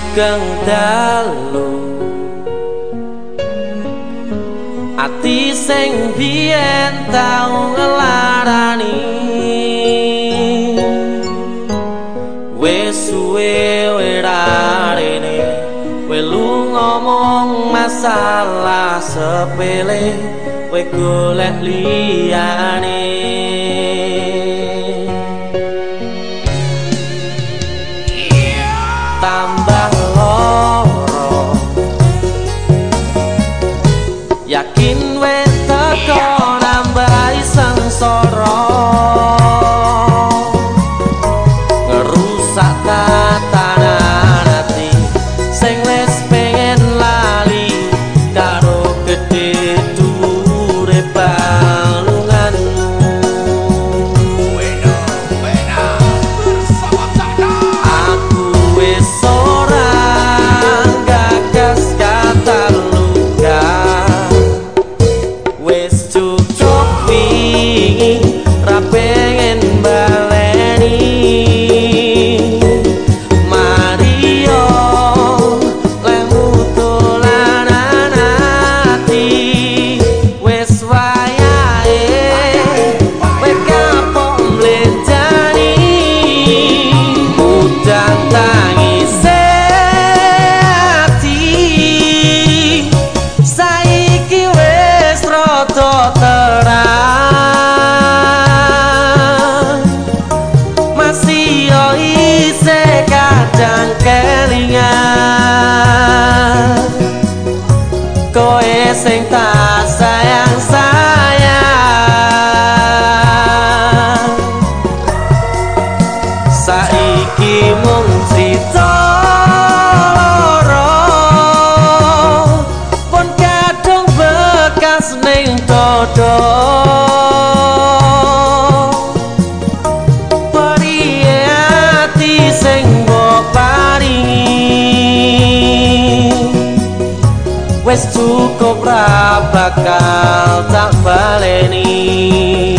sugeng dalu. Ati sing biyen tau ngelarani. Wis suwe werarene welu ngomong masalah sepele we golek liyane. Tambah Koe sing tak sayang sayang Saiki mung crita Wes cukup ra bakal tak baleni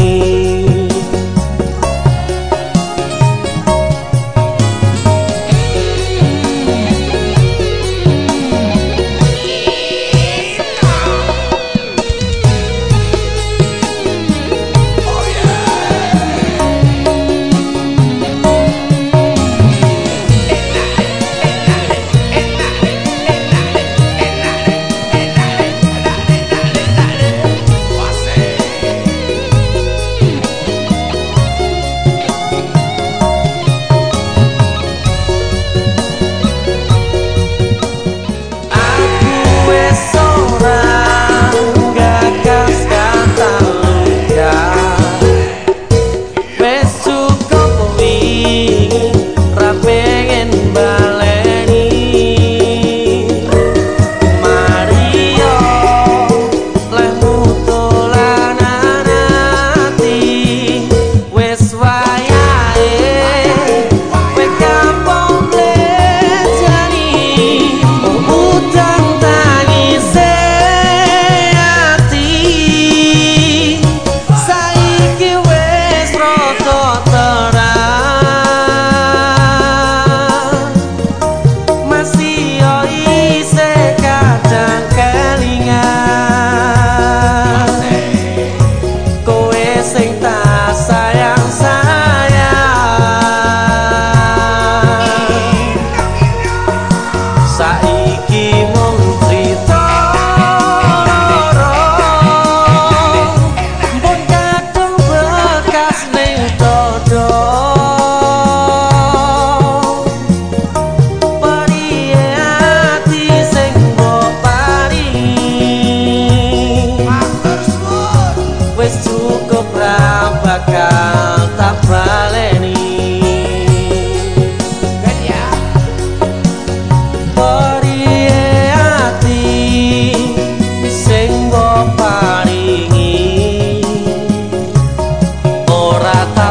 Castle.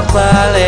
papalé